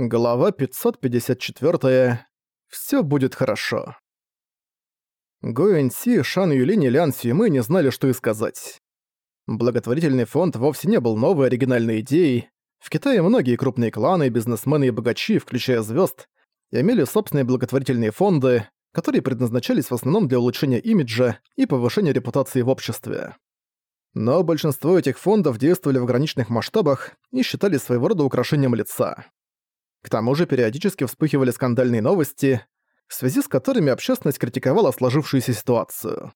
Глава 554. Всё будет хорошо. Гоэнси, Шан Юлинь и Лян Сюймы не знали, что и сказать. Благотворительный фонд вовсе не был новой оригинальной идеей. В Китае многие крупные кланы, бизнесмены и богачи, включая звёзд, имели собственные благотворительные фонды, которые предназначались в основном для улучшения имиджа и повышения репутации в обществе. Но большинство этих фондов действовали в ограниченных масштабах и считались своего рода украшением лица. К тому же периодически вспыхивали скандальные новости, в связи с которыми общественность критиковала сложившуюся ситуацию.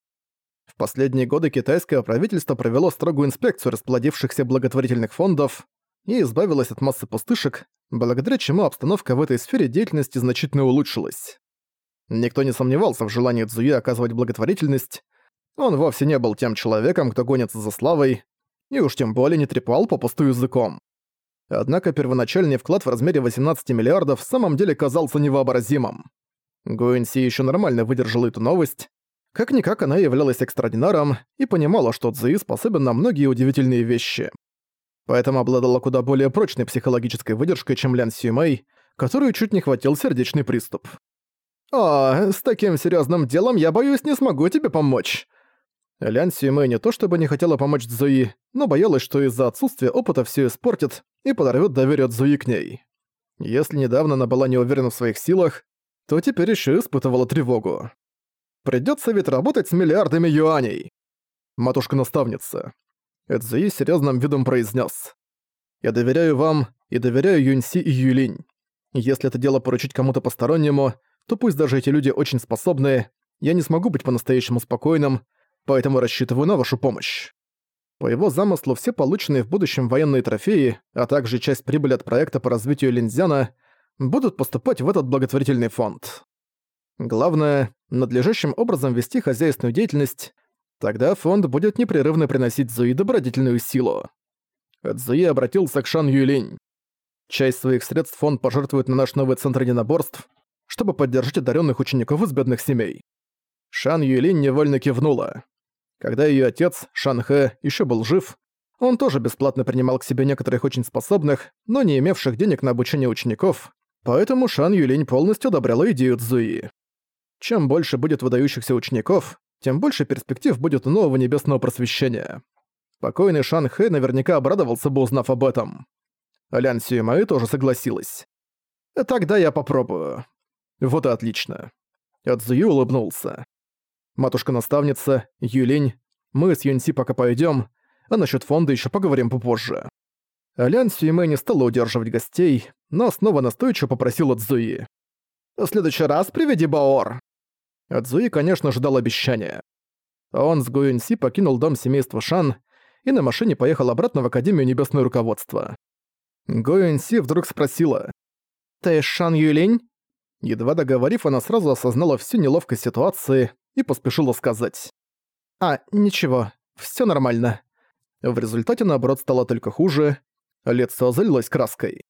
В последние годы китайское правительство провело строгую инспекцию расплодившихся благотворительных фондов и избавилось от массы пустышек, благодаря чему обстановка в этой сфере деятельности значительно улучшилась. Никто не сомневался в желании Цзуи оказывать благотворительность, он вовсе не был тем человеком, кто гонится за славой, и уж тем более не трепал попусту языком. Однако первоначальный вклад в размере 18 миллиардов в самом деле казался невообразимым. Гуэнси еще нормально выдержала эту новость. Как-никак она являлась экстраординаром и понимала, что Цзуи способен на многие удивительные вещи. Поэтому обладала куда более прочной психологической выдержкой, чем Лян Сюмэй, которую чуть не хватил сердечный приступ. «О, с таким серьезным делом я боюсь не смогу тебе помочь», Лян Сюймэй не то чтобы не хотела помочь Цзуи, но боялась, что из-за отсутствия опыта все испортит и подорвет доверие Цзуи к ней. Если недавно она была не уверена в своих силах, то теперь еще испытывала тревогу. Придется ведь работать с миллиардами юаней. Матушка-наставница. Эдзуи серьезным видом произнес: «Я доверяю вам и доверяю Юньси и Юлинь. Если это дело поручить кому-то постороннему, то пусть даже эти люди очень способные, я не смогу быть по-настоящему спокойным, поэтому рассчитываю на вашу помощь. По его замыслу, все полученные в будущем военные трофеи, а также часть прибыли от проекта по развитию Линзяна, будут поступать в этот благотворительный фонд. Главное, надлежащим образом вести хозяйственную деятельность, тогда фонд будет непрерывно приносить Зуи добродетельную силу. Зуи обратился к Шан Юлинь. Часть своих средств фонд пожертвует на наш новый центр единоборств, чтобы поддержать одаренных учеников из бедных семей. Шан Юлинь невольно кивнула. Когда ее отец, Шан Хэ, еще был жив, он тоже бесплатно принимал к себе некоторых очень способных, но не имевших денег на обучение учеников, поэтому Шан Юлинь полностью одобряла идею Цзуи. Чем больше будет выдающихся учеников, тем больше перспектив будет у нового небесного просвещения. Покойный Шан Хэ наверняка обрадовался бы, узнав об этом. Лян Сюэмэй тоже согласилась. «Тогда я попробую». «Вот и отлично». Цзуи улыбнулся. Матушка-наставница, Юлинь, мы с Юньси пока пойдем, а насчет фонда еще поговорим попозже. Лян Сюймэ не стала удерживать гостей, но снова настойчиво попросила Цзуи. «В следующий раз приведи Баор». Цзуи, конечно, ждал обещания. Он с Гуюньси покинул дом семейства Шан и на машине поехал обратно в Академию Небесное Руководство. Гуюньси вдруг спросила. «Ты Шан Юлинь?» Едва договорив, она сразу осознала всю неловкость ситуации и поспешила сказать. «А, ничего, всё нормально». В результате, наоборот, стало только хуже, лицо залилось краской.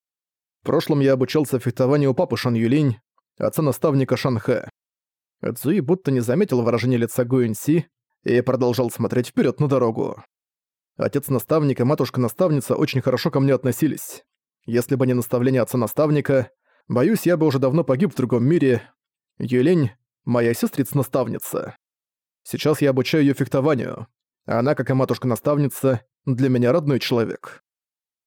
В прошлом я обучался фехтованию у папы Шан Юлинь, отца-наставника Шан Хэ. Цзуи будто не заметил выражения лица Гуэнси и продолжал смотреть вперед на дорогу. Отец-наставник и матушка-наставница очень хорошо ко мне относились. Если бы не наставление отца-наставника, боюсь, я бы уже давно погиб в другом мире. Юлинь моя сестрица-наставница. Сейчас я обучаю её фехтованию. Она, как и матушка-наставница, для меня родной человек».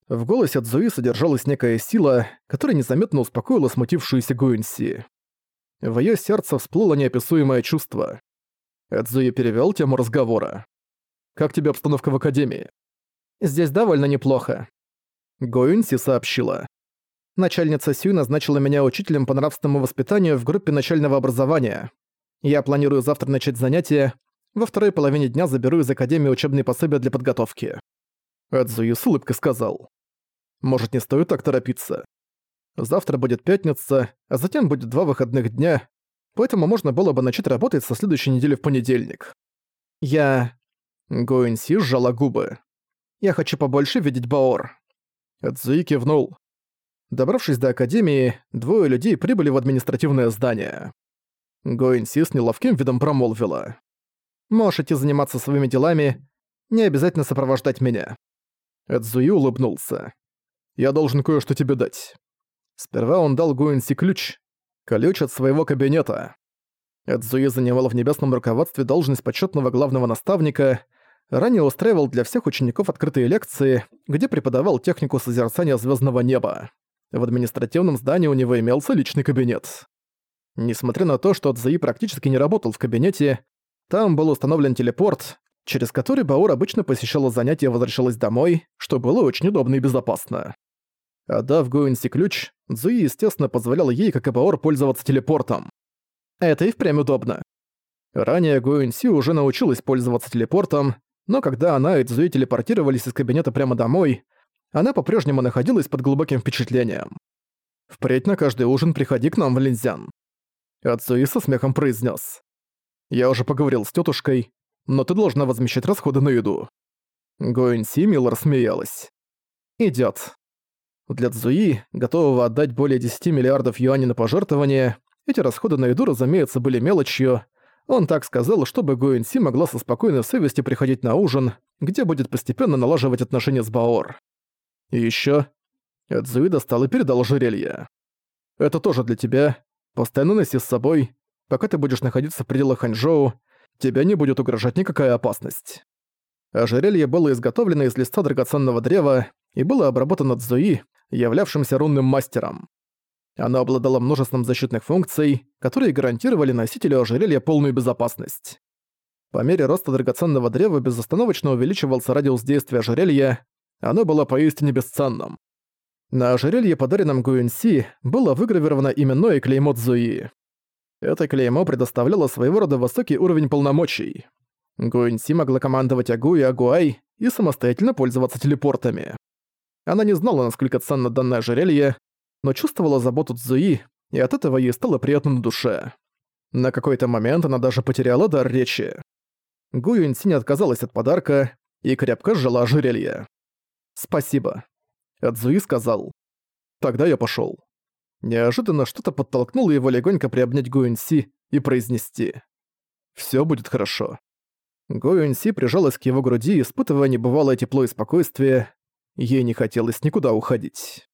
В голосе Цзуи содержалась некая сила, которая незаметно успокоила смутившуюся Гуинси. В её сердце всплыло неописуемое чувство. Цзуи перевёл тему разговора. «Как тебе обстановка в Академии?» «Здесь довольно неплохо», — Гуинси сообщила. Начальница Сюй назначила меня учителем по нравственному воспитанию в группе начального образования. Я планирую завтра начать занятия. Во второй половине дня заберу из Академии учебные пособия для подготовки. Эдзуи с улыбкой сказал. Может, не стоит так торопиться? Завтра будет пятница, а затем будет два выходных дня, поэтому можно было бы начать работать со следующей недели в понедельник. Я... Гоэнси сжала губы. Я хочу побольше видеть Баор. Эдзуи кивнул. Добравшись до Академии, двое людей прибыли в административное здание. Гоинси с неловким видом промолвила. «Можете заниматься своими делами, не обязательно сопровождать меня». Эдзуи улыбнулся. «Я должен кое-что тебе дать». Сперва он дал Гуинси ключ. Ключ от своего кабинета. Эдзуи занимал в небесном руководстве должность почетного главного наставника, ранее устраивал для всех учеников открытые лекции, где преподавал технику созерцания звездного неба. В административном здании у него имелся личный кабинет. Несмотря на то, что Цзаи практически не работал в кабинете, там был установлен телепорт, через который Баур обычно посещала занятия и возвращалась домой, что было очень удобно и безопасно. Отдав Гуинси ключ, Цзуи, естественно, позволял ей, как и Баор, пользоваться телепортом. Это и впрямь удобно. Ранее Гуинси уже научилась пользоваться телепортом, но когда она и Цзуи телепортировались из кабинета прямо домой, она по-прежнему находилась под глубоким впечатлением. «Впредь на каждый ужин приходи к нам в Линзян», Ацуи со смехом произнес. «Я уже поговорил с тетушкой, но ты должна возмещать расходы на еду». Гоэнси мило рассмеялась. Идет. Для Цзуи, готового отдать более 10 миллиардов юаней на пожертвование, эти расходы на еду, разумеется, были мелочью. Он так сказал, чтобы Гоэнси могла со спокойной совестью приходить на ужин, где будет постепенно налаживать отношения с Баор. И ещё Цзуи достал и передал ожерелье. «Это тоже для тебя. Постоянно носи с собой. Пока ты будешь находиться в пределах Ханчжоу, тебе не будет угрожать никакая опасность. Ожерелье было изготовлено из листа драгоценного древа и было обработано Цзуи, являвшимся рунным мастером. Оно обладало множеством защитных функций, которые гарантировали носителю ожерелья полную безопасность. По мере роста драгоценного древа безостановочно увеличивался радиус действия ожерелья, оно было поистине бесценным. На ожерелье, подаренном Гуэнси, было выгравировано именное клеймо Цзуи. Это клеймо предоставляло своего рода высокий уровень полномочий. Гуэнси могла командовать Агу и Агуай и самостоятельно пользоваться телепортами. Она не знала, насколько ценно данное ожерелье, но чувствовала заботу Цзуи, и от этого ей стало приятно на душе. На какой-то момент она даже потеряла дар речи. Гу Юньси не отказалась от подарка и крепко сжала ожерелье. «Спасибо», Адзуи сказал. «Тогда я пошёл». Неожиданно что-то подтолкнуло его легонько приобнять Гуэнси и произнести. «Всё будет хорошо». Гуэнси прижалась к его груди, испытывая небывалое тепло и спокойствие. Ей не хотелось никуда уходить.